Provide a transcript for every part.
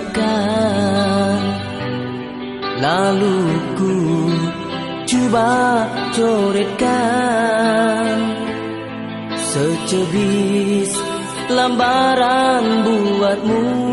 lelapkan Lalu ku coba coretkan Secebis lambaran buatmu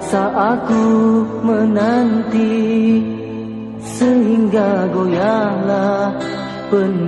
Terpaksa aku menanti Sehingga goyahlah pendirian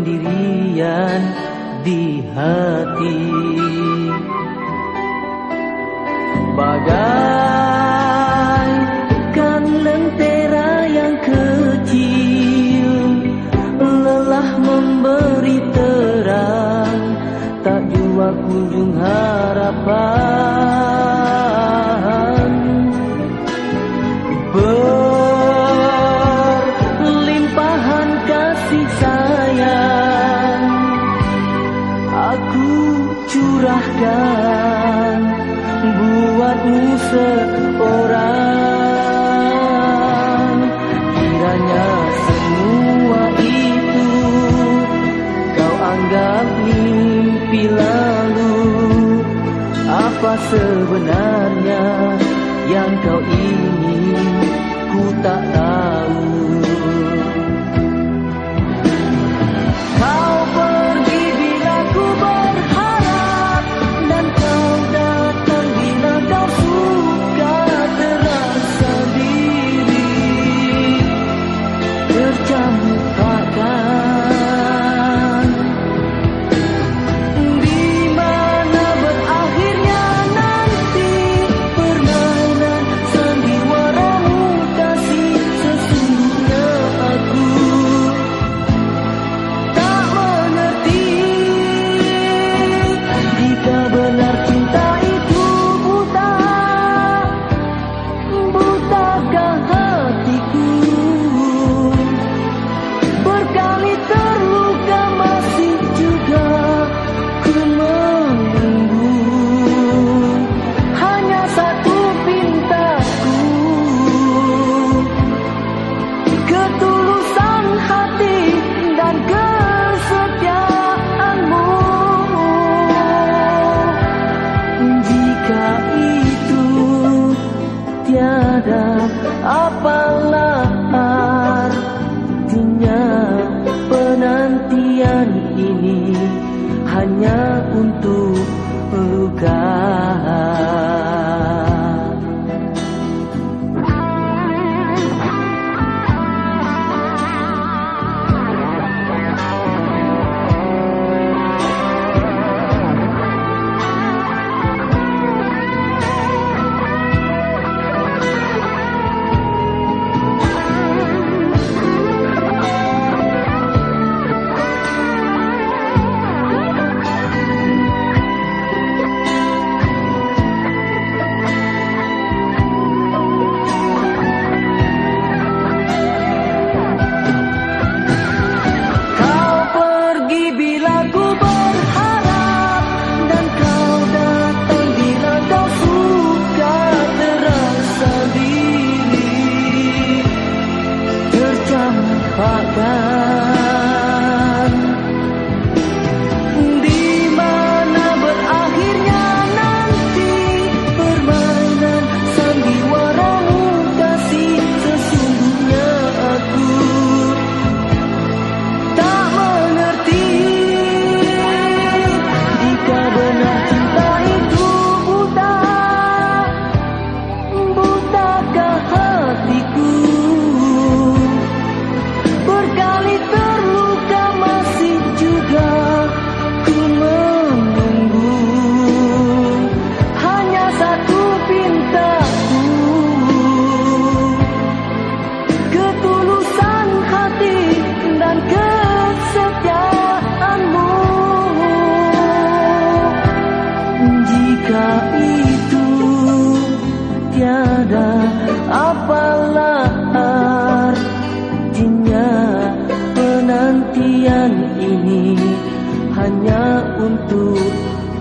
untuk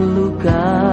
luka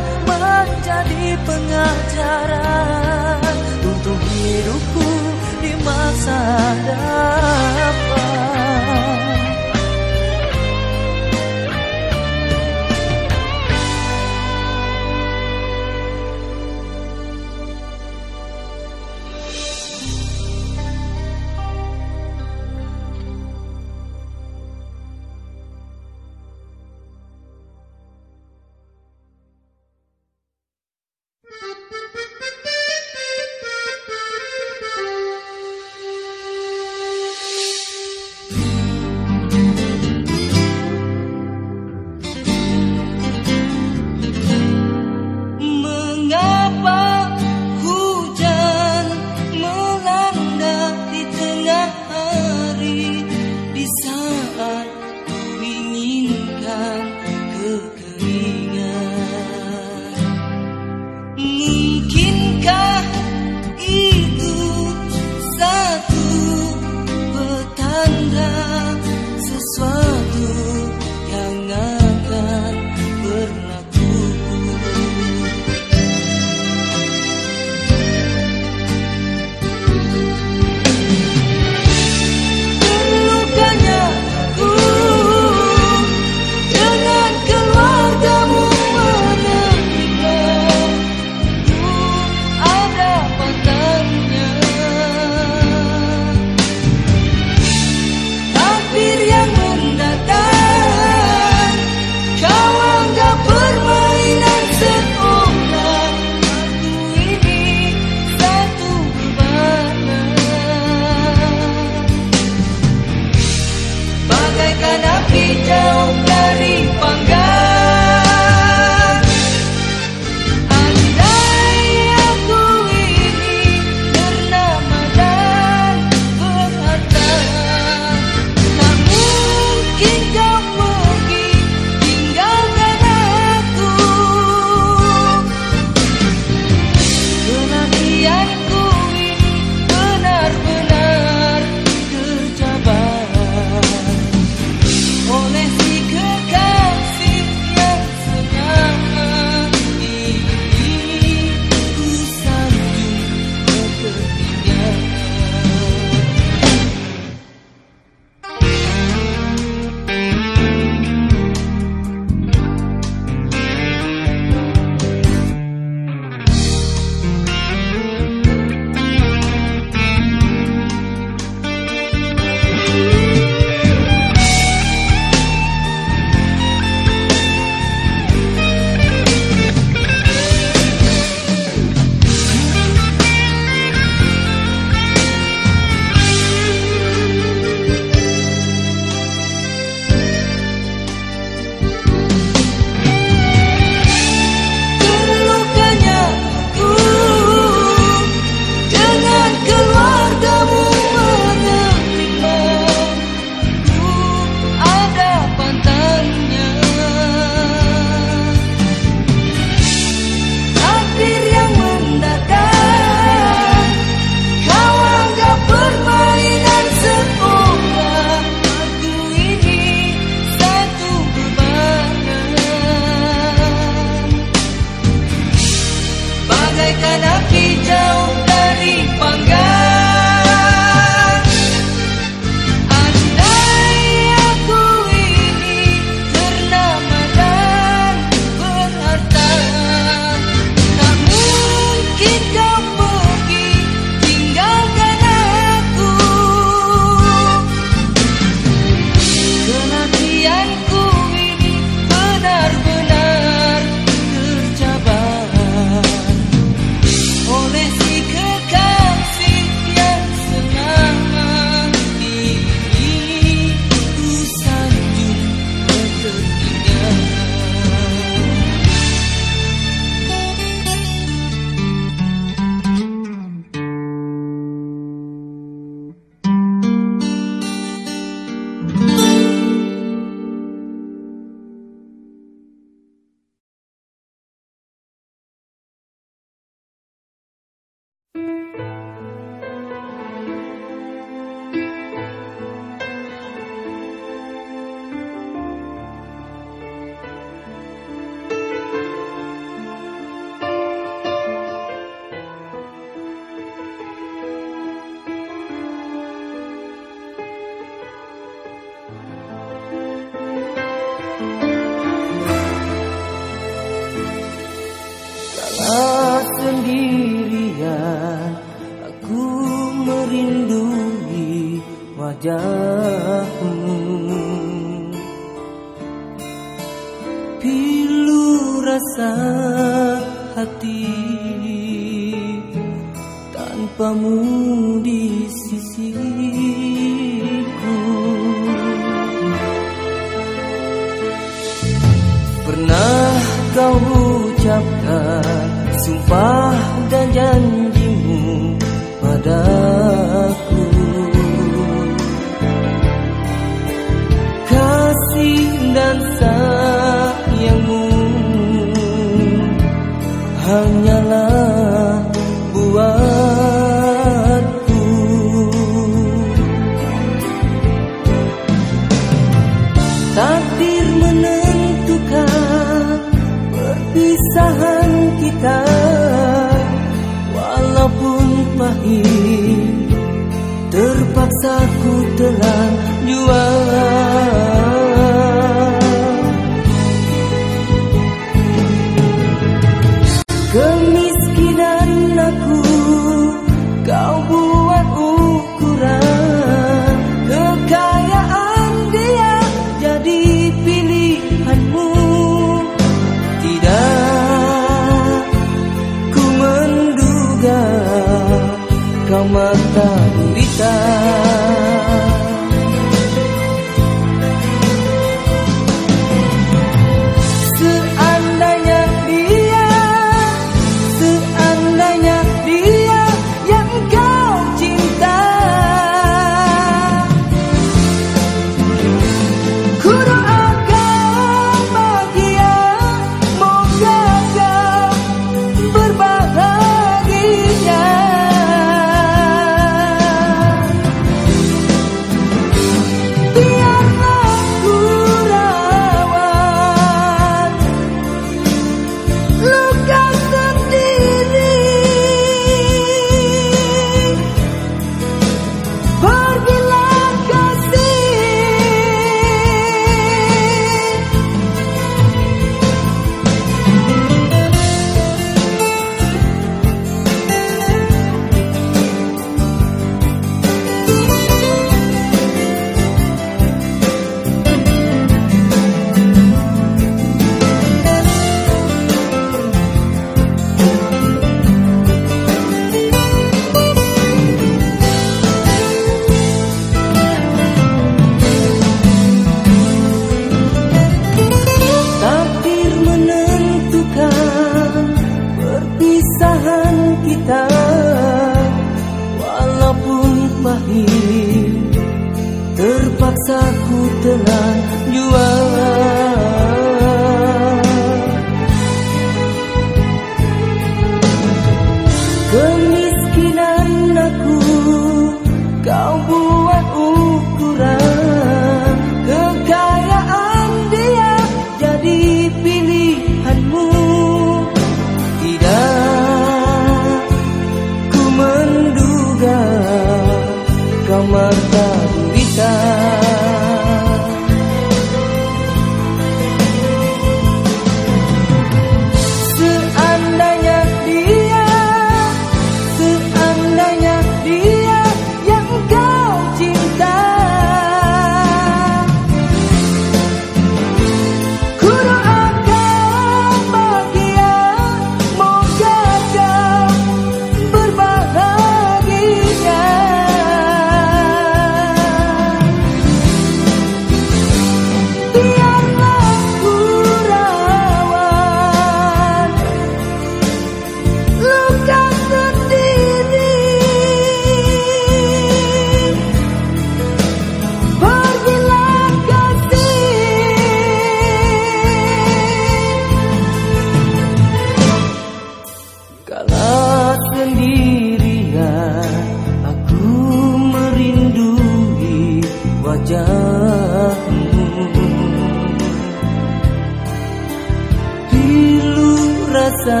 rasa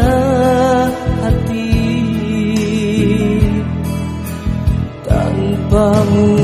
hati. Tanpamu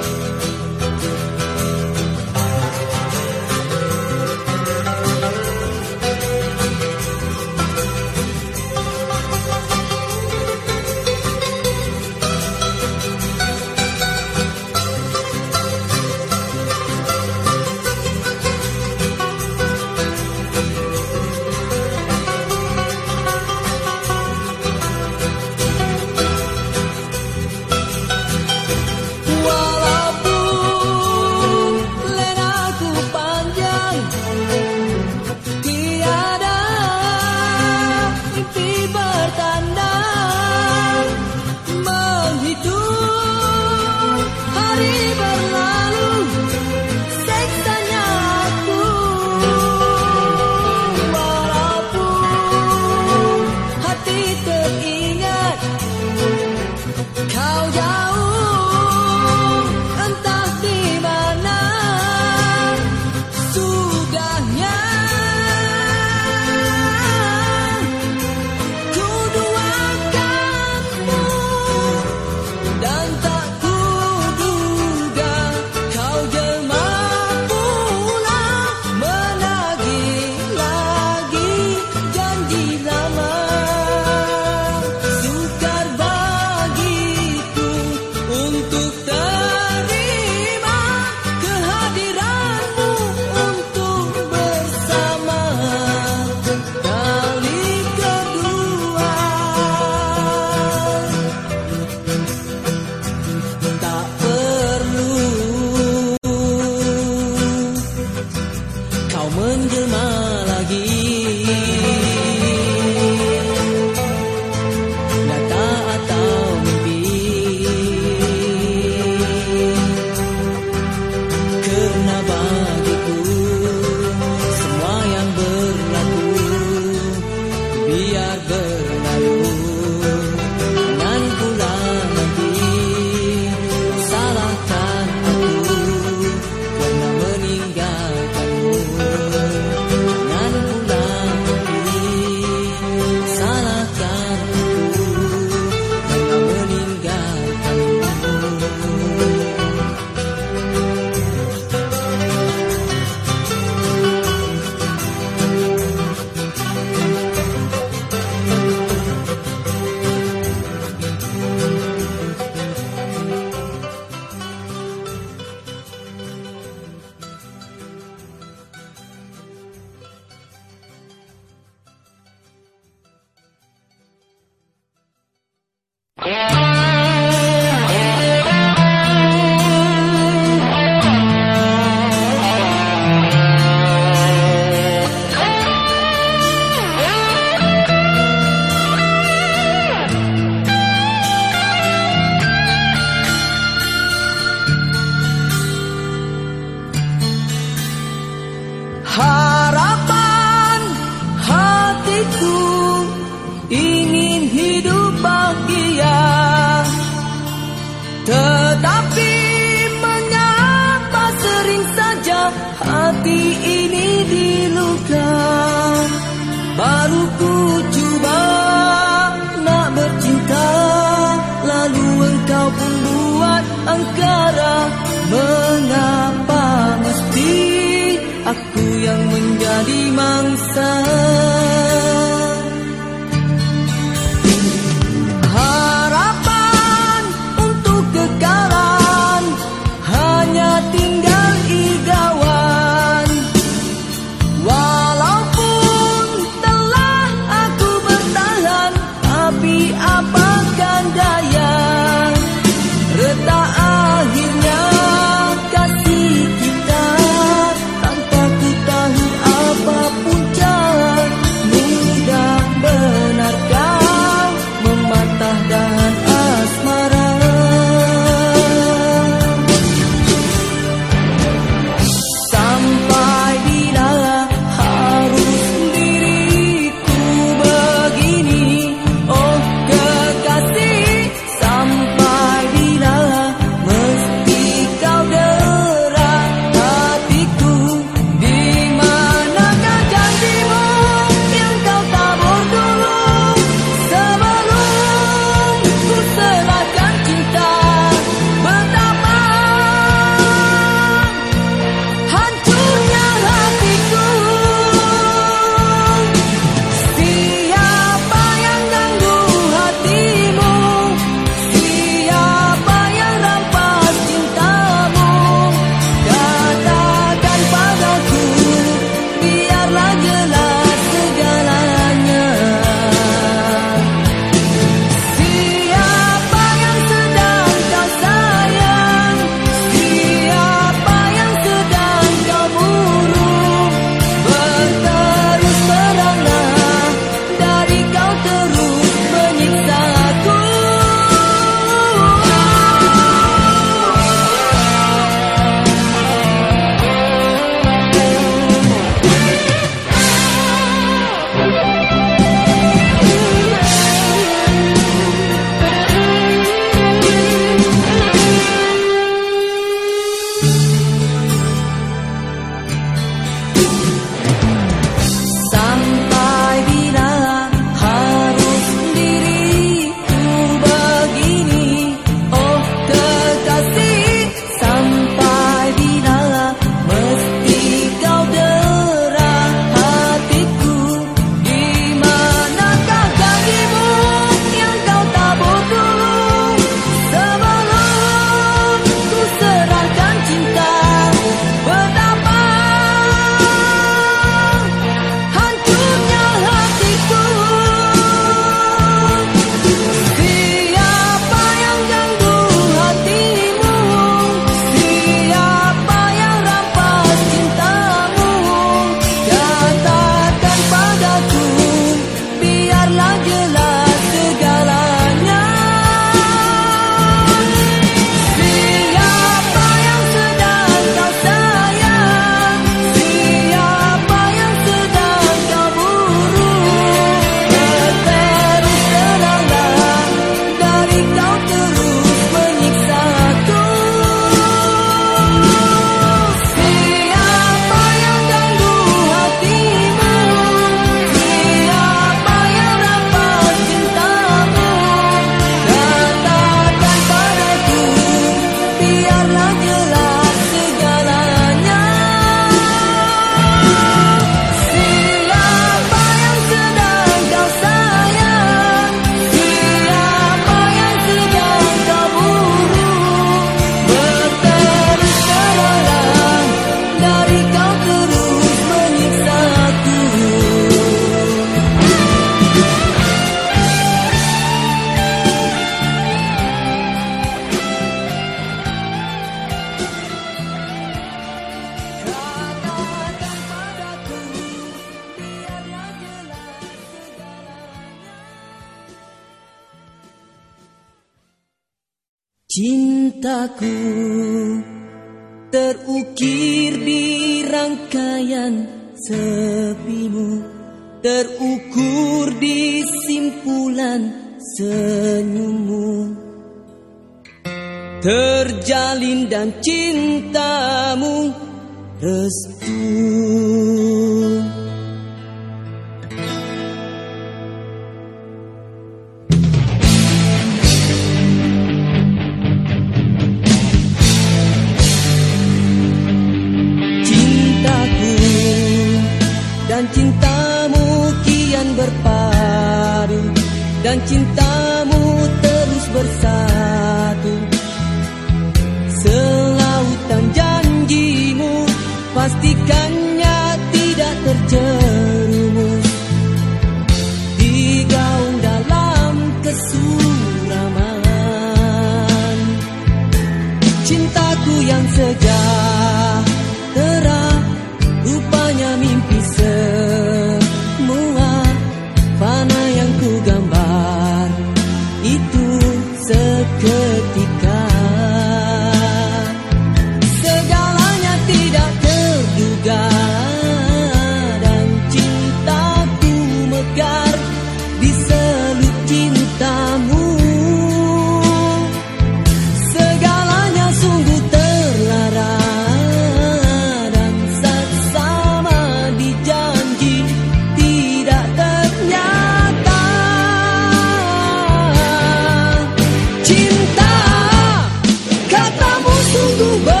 canções do bar.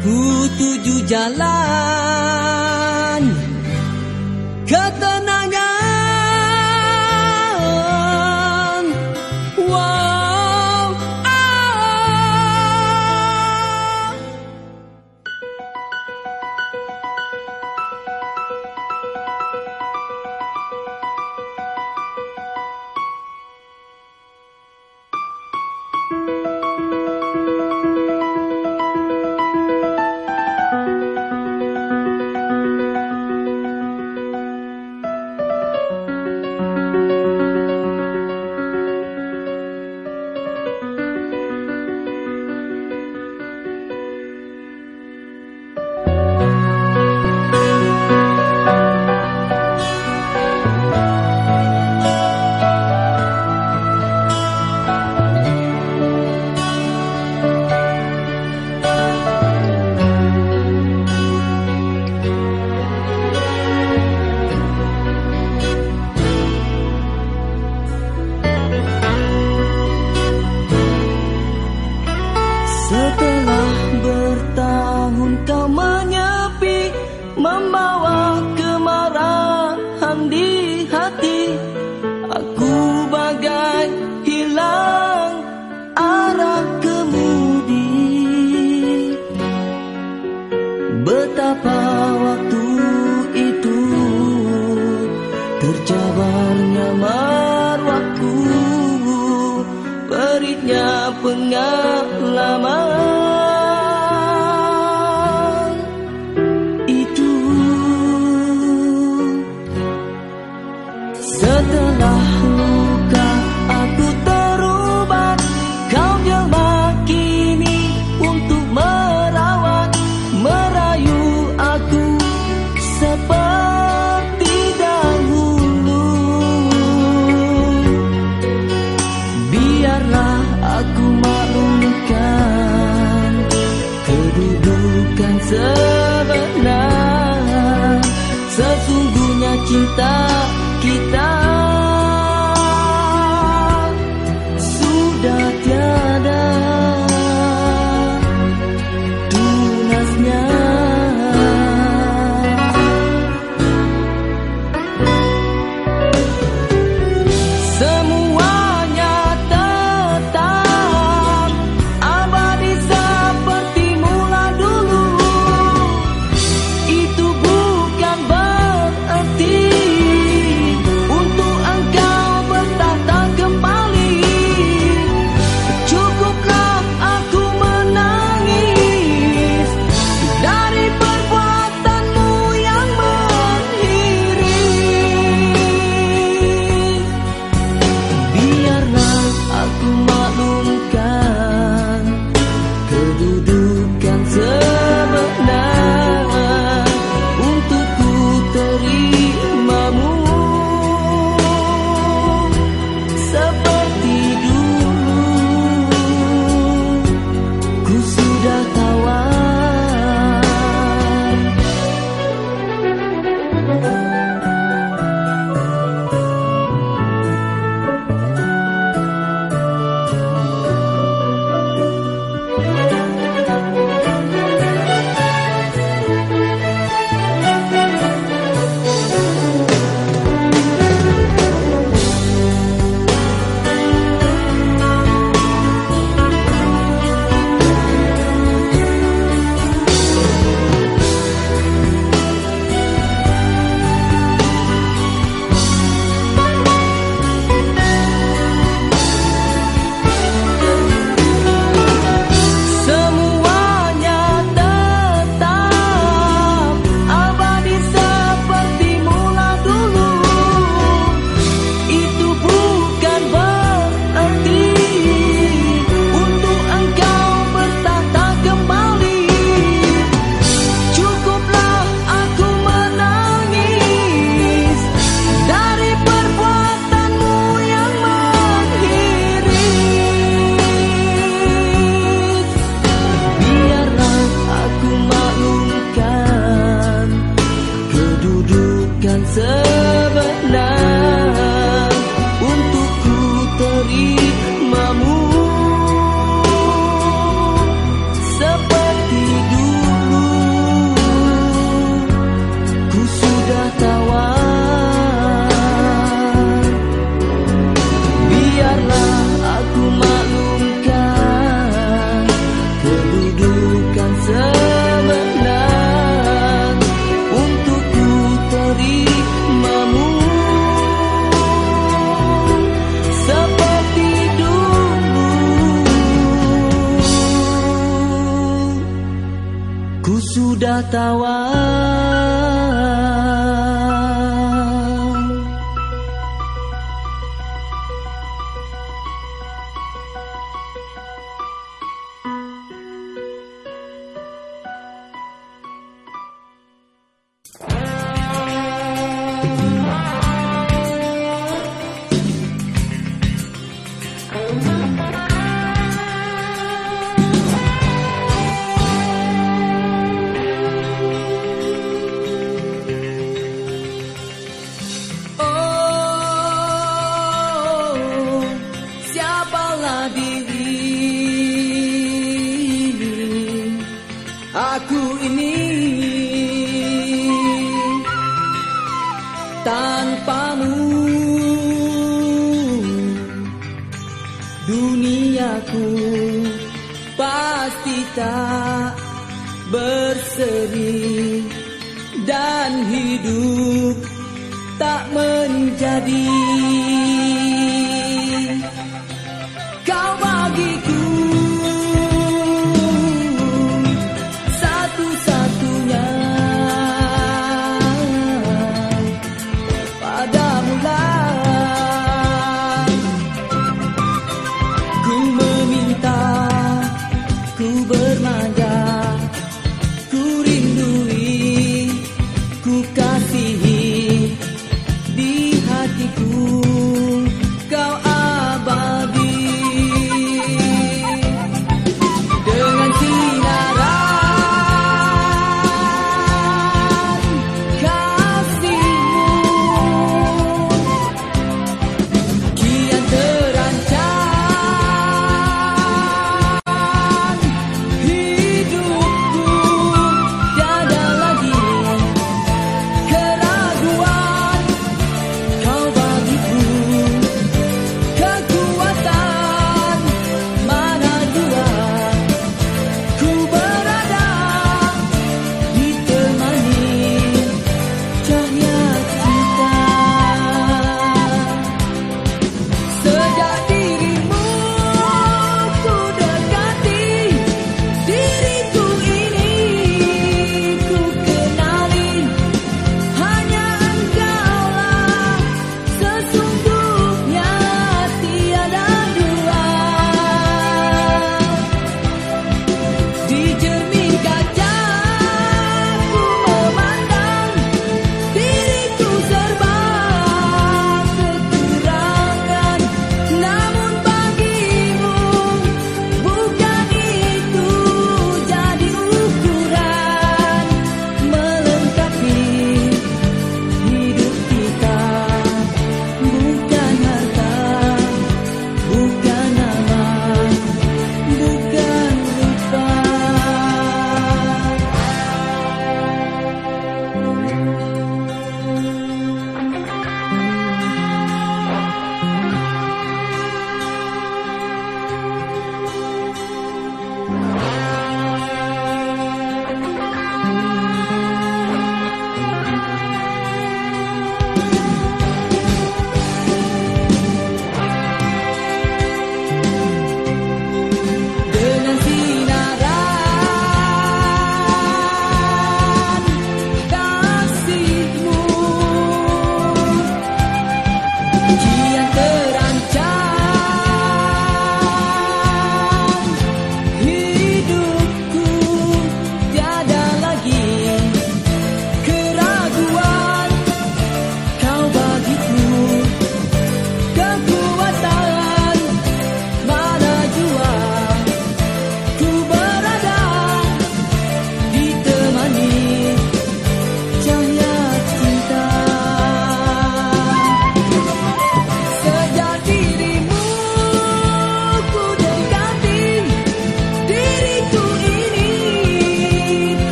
Ku tuju jalan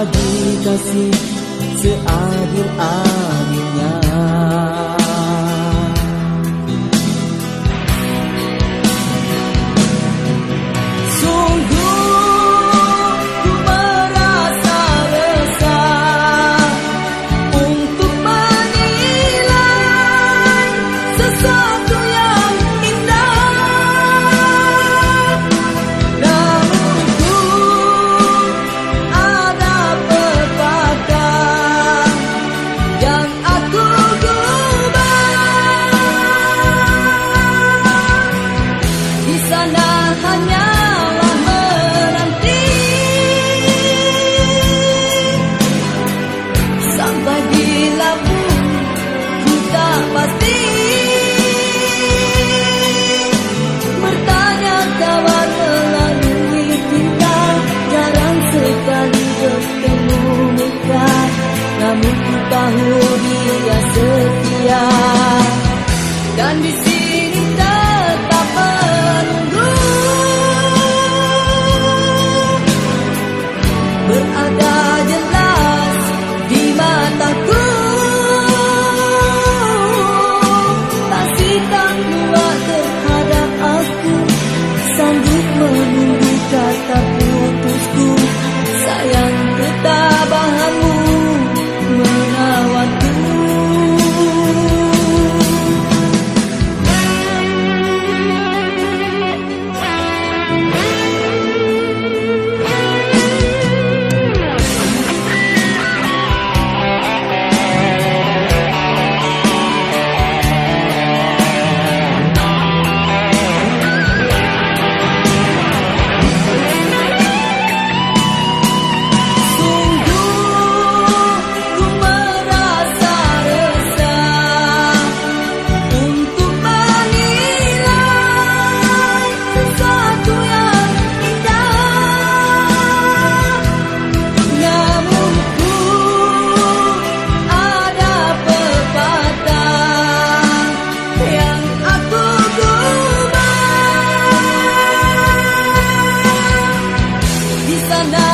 Bahagi kasih seadil-adilnya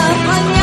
up on